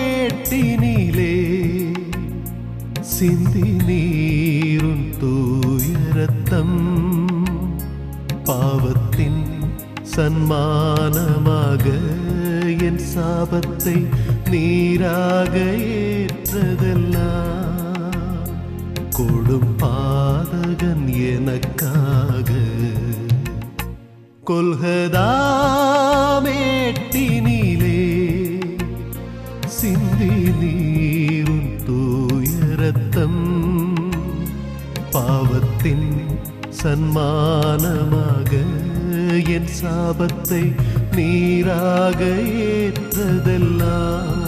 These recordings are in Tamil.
கொல்கதாமேட்டினிலே சிந்தி நீருன் தூய ரத்தம் பாவத்தின் சன்மானமாக என் சாபத்தை நீராக ஏற்றதெல்லாம் கொடும் பாதகன் எனக்காக. கொல்கதாமேட்டினிலே பாவத்தின் சன்மானமாக என் சாபத்தை நீராக ஏற்றதெல்லாம்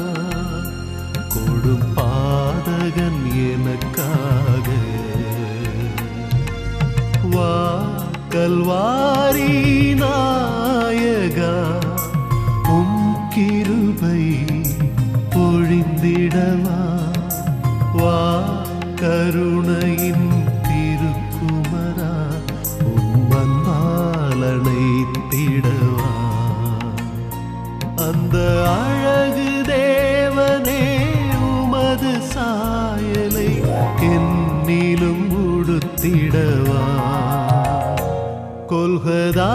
கொடும் பாதகன் எனக்காக. வா கல்வாரி நாயகா உம் கிருபை பொழிந்திடவா? வா கருணையின் அந்த அழகு தேவனே உமது சாயலை என்னிலும் உடுத்திடவா? கொள்கதா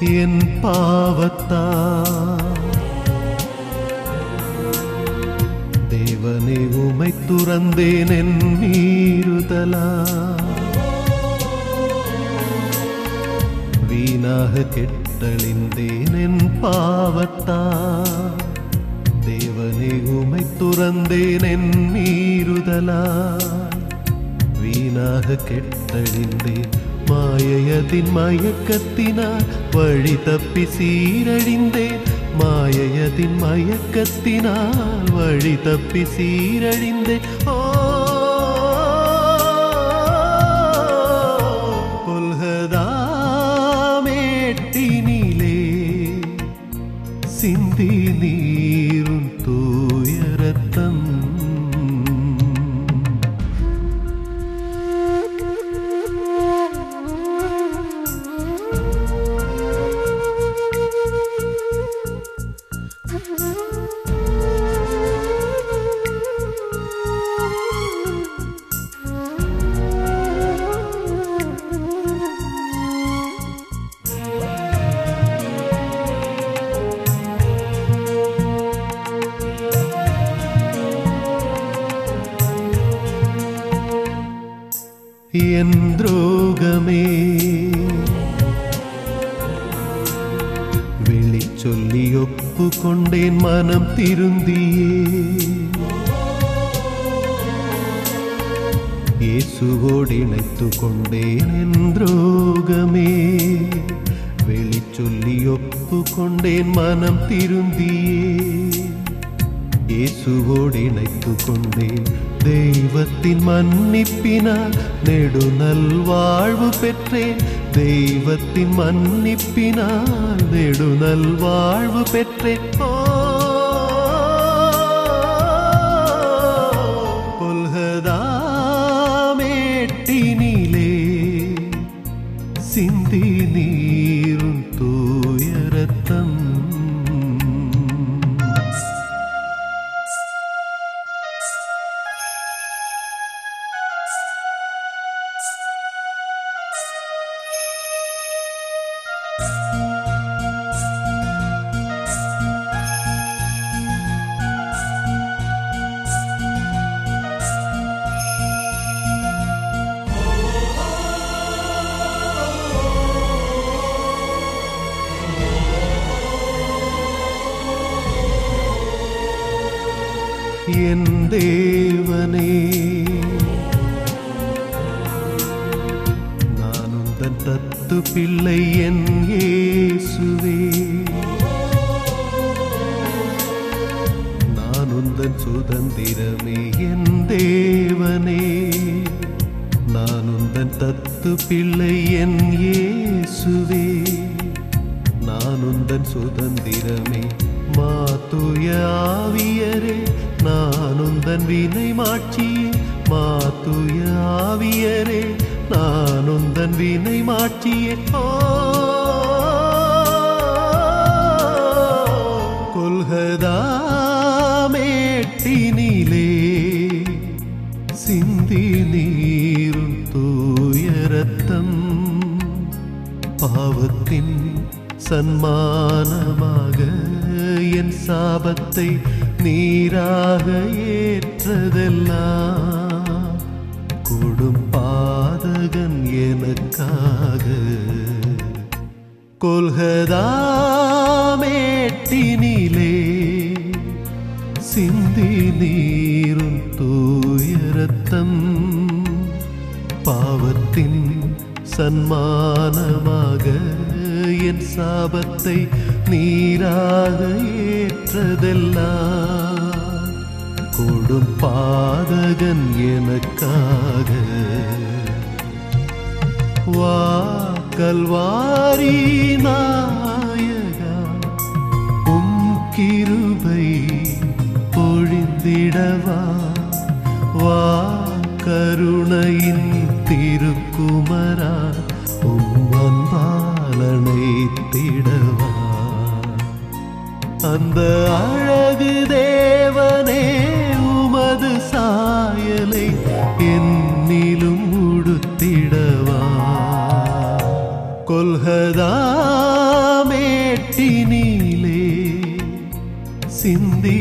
என் பாவத்தா. தேவனே உமை துறந்தேன் என் மீறுதலா. வீணாக கெட்டழிந்தேன் என் பாவத்தா. தேவனே உமை துறந்தேன் என் மீறுதலா. வீணாக கெட்டழிந்தேன் மாயையதின் மயக்கத்தினால் வழி தப்பி சீரழிந்தேன். மாயையதின் மயக்கத்தினால் வழி தப்பி சீரழிந்தேன். എൻ ദ്രോഹമേ. മനം തിരുന്തിയേ. യേശുവോടിണത്തുകൊണ്ടേൻ എൻ ദ്രോഹമേ. വിളിച്ചൊല്ലിയൊപ്പുകൊണ്ടേൻ മനം തിരുന്തിയേ. യേശുവോടിണത്തുകൊണ്ടേൻ தெய்வத்தின் மன்னிப்பினால் நெடுநல் வாழ்வு பெற்றேன். தெய்வத்தின் மன்னிப்பினால் நெடுநல் வாழ்வு பெற்றேன் கொல்கதாமேட்டினிலே சிந்தி நீரும் தூ என் தேவனே. நான் உந்தன் தத்து பிள்ளை என் இயேசுவே. நான் உந்தன் சுதந்திரமே என் தேவனே. நான் உந்தன் தத்து பிள்ளை என் இயேசுவே. நான் உந்தன் சுதந்திரமே மாத்துயாவியரே நானுந்தன் வினை மாட்சியே மாத்துய ஆவியரே நான் வினை மாட்சியே கொல்கதாமேட்டினிலே சிந்தி நீரும் தூயரத்தம் பாவத்தின் சன்மானமாக என் சாபத்தை நீராக ஏற்றதெல்லாம் கொடும் பாதகன் எனக்காக. கொல்கதாமேட்டினிலே சிந்தி நீரும் தூயரத்தம் பாவத்தின் சன்மானமாக என் சாபத்தை நீராக ஏற்றதெல்லாம் கொடும் பாதகன் எனக்காக. வா கல்வாரி நாயகா உம் கிருபை பொழிந்திடவா. வா கருணையின் திருக்குமரா உம் அன்பாலனை திட அந்த அழகு தேவனே உமது சாயலை என்னிலும் உடுத்திடவா? கொல்கதா மேட்டினிலே சிந்தி